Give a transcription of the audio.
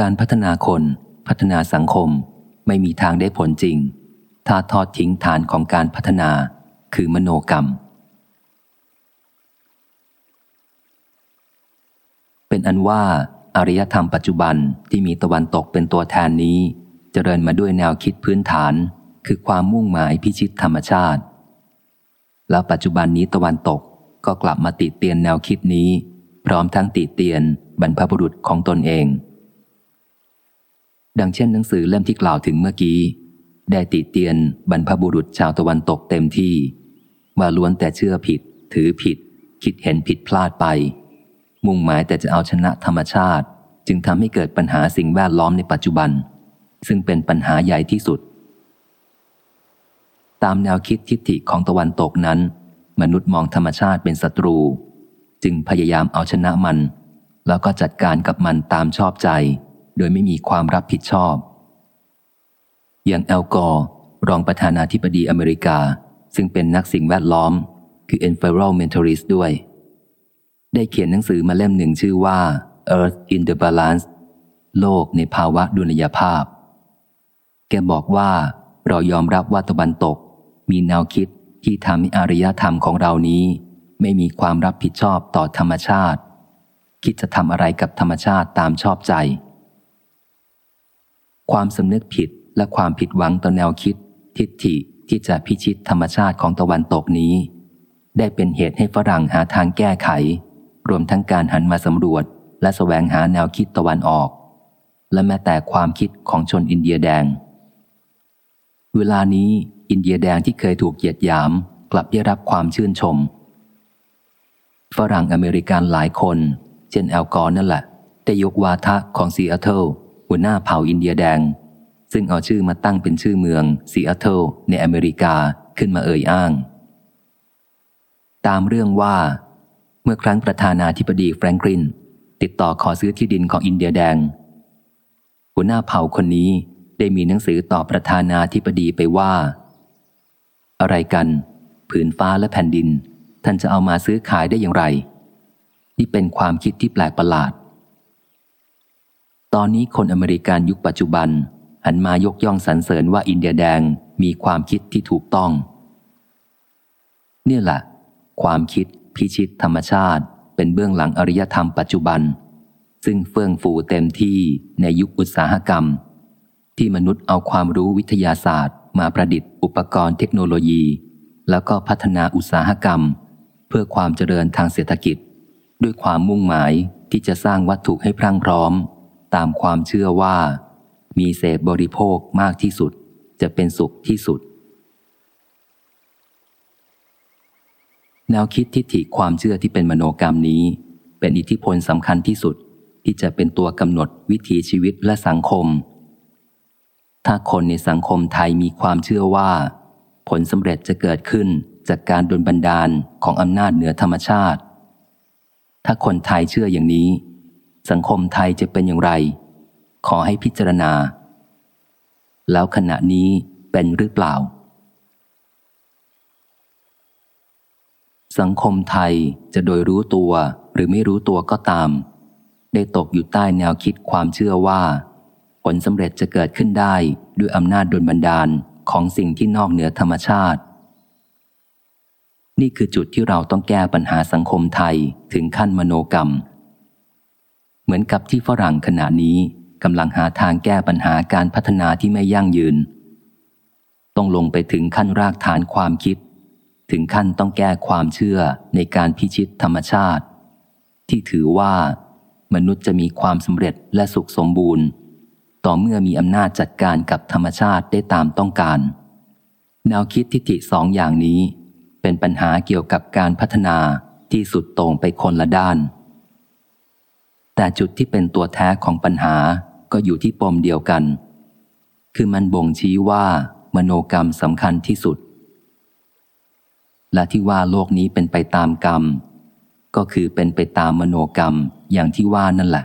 การพัฒนาคนพัฒนาสังคมไม่มีทางได้ผลจริง ถ้าทอดทิ้งฐานของการพัฒนาคือมโนกรรม เป็นอันว่าอารยธรรมปัจจุบันที่มีตะวันตกเป็นตัวแทนนี้จเจริญมาด้วยแนวคิดพื้นฐาน คือความมุ่งหมายพิชิตธรรมชาติ แล้วปัจจุบันนี้ตะวันตกก็กลับมาติเตียนแนวคิดนี้ พร้อมทั้งติเตียนบรรพบุรุษของตนเอง ดังเช่นหนังสือเล่มที่กล่าวถึงเมื่อกี้ ได้ติเตียนบรรพบุรุษชาวตะวันตกเต็มที่ ว่าล้วนแต่เชื่อผิด ถือผิด คิดเห็นผิดพลาดไป มุ่งหมายแต่จะเอาชนะธรรมชาติ จึงทำให้เกิดปัญหาสิ่งแวดล้อมในปัจจุบัน ซึ่งเป็นปัญหาใหญ่ที่สุด ตามแนวคิดทิฏฐิของตะวันตกนั้น มนุษย์มองธรรมชาติเป็นศัตรู จึงพยายามเอาชนะมัน แล้วก็จัดการกับมันตามชอบใจ โดยไม่มีความรับผิดชอบ อย่างแอลกอร์รองประธานาธิบดีอเมริกา ซึ่งเป็นนักสิ่งแวดล้อม คือ environmentalist ด้วย ได้เขียนหนังสือมาเล่มหนึ่งชื่อว่า Earth in the Balance โลกในภาวะดุลยภาพ แกบอกว่าเรายอมรับว่าตะวันตก มีแนวคิดที่ทำให้อารยธรรมของเรานี้ ไม่มีความรับผิดชอบต่อธรรมชาติ คิดจะทำอะไรกับธรรมชาติตามชอบใจ ความสำนึกผิดและความผิดหวังต่อแนวคิด ทิฏฐิที่จะพิชิตธรรมชาติของตะวันตกนี้ ได้เป็นเหตุให้ฝรั่งหาทางแก้ไข รวมทั้งการหันมาสำรวจ และแสวงหาแนวคิดตะวันออก และแม้แต่ความคิดของชนอินเดียแดง เวลานี้อินเดียแดงที่เคยถูกเหยียดหยาม กลับได้รับความชื่นชม ฝรั่งอเมริกันหลายคน เช่นแอลกอร์นั่นแหละได้ยกวาทะของซีแอตเทิล หัวหน้าเผ่าอินเดียแดง ซึ่งเอาชื่อมาตั้งเป็นชื่อเมืองซีแอตเทิลในอเมริกาขึ้นมาเอ่ยอ้าง ตามเรื่องว่า เมื่อครั้งประธานาธิบดีแฟรงกลินติดต่อขอซื้อที่ดินของอินเดียแดง หัวหน้าเผ่าคนนี้ได้มีหนังสือต่อประธานาธิบดีไปว่า อะไรกัน ผืนฟ้าและแผ่นดิน ท่านจะเอามาซื้อขายได้อย่างไร นี่เป็นความคิดที่แปลกประหลาด ตอนนี้คนอเมริกันยุคปัจจุบัน หันมายกย่องสรรเสริญว่าอินเดียแดงมีความคิดที่ถูกต้อง เนี่ยแหละ ความคิดพิชิตธรรมชาติ เป็นเบื้องหลังอริยธรรมปัจจุบัน ซึ่งเฟื่องฟูเต็มที่ในยุคอุตสาหกรรม ที่มนุษย์เอาความรู้วิทยาศาสตร์ มาประดิษฐ์อุปกรณ์เทคโนโลยี แล้วก็พัฒนาอุตสาหกรรม เพื่อความเจริญทางเศรษฐกิจ ด้วยความมุ่งหมายที่จะสร้างวัตถุให้พรั่งพร้อม ตามความเชื่อว่า มีเสพบริโภคมากที่สุด จะเป็นสุขที่สุด แนวคิดทิฏฐิความเชื่อที่เป็นมโนกรรมนี้ เป็นอิทธิพลสำคัญที่สุดที่จะเป็นตัวกำหนดวิถีชีวิตและสังคม ถ้าคนในสังคมไทยมีความเชื่อว่า ผลสำเร็จจะเกิดขึ้นจากการดลบันดาลของอำนาจเหนือธรรมชาติ ถ้าคนไทยเชื่ออย่างนี้ สังคมไทยจะเป็นอย่างไร ขอให้พิจารณา แล้วขณะนี้เป็นหรือเปล่า สังคมไทยจะโดยรู้ตัวหรือไม่รู้ตัวก็ตาม ได้ตกอยู่ใต้แนวคิดความเชื่อว่า ผลสำเร็จจะเกิดขึ้นได้ด้วยอำนาจดลบันดาลของสิ่งที่นอกเหนือธรรมชาติ นี่คือจุดที่เราต้องแก้ปัญหาสังคมไทยถึงขั้นมโนกรรม เหมือนกับที่ฝรั่งขณะนี้กำลังหาทางแก้ปัญหาการพัฒนาที่ไม่ยั่งยืน ต้องลงไปถึงขั้นรากฐานความคิด ถึงขั้นต้องแก้ความเชื่อในการพิชิตธรรมชาติ ที่ถือว่า มนุษย์จะมีความสำเร็จและสุขสมบูรณ์ ต่อเมื่อมีอำนาจจัดการกับธรรมชาติได้ตามต้องการ แนวคิดทิฏฐิสองอย่างนี้ เป็นปัญหาเกี่ยวกับการพัฒนาที่สุดตรงไปคนละด้าน แต่จุดที่เป็นตัวแท้ของปัญหาก็อยู่ที่ปมเดียวกัน คือมันบ่งชี้ว่า มโนกรรมสำคัญที่สุด และที่ว่าโลกนี้เป็นไปตามกรรม ก็คือเป็นไปตามมโนกรรมอย่างที่ว่านั่นแหละ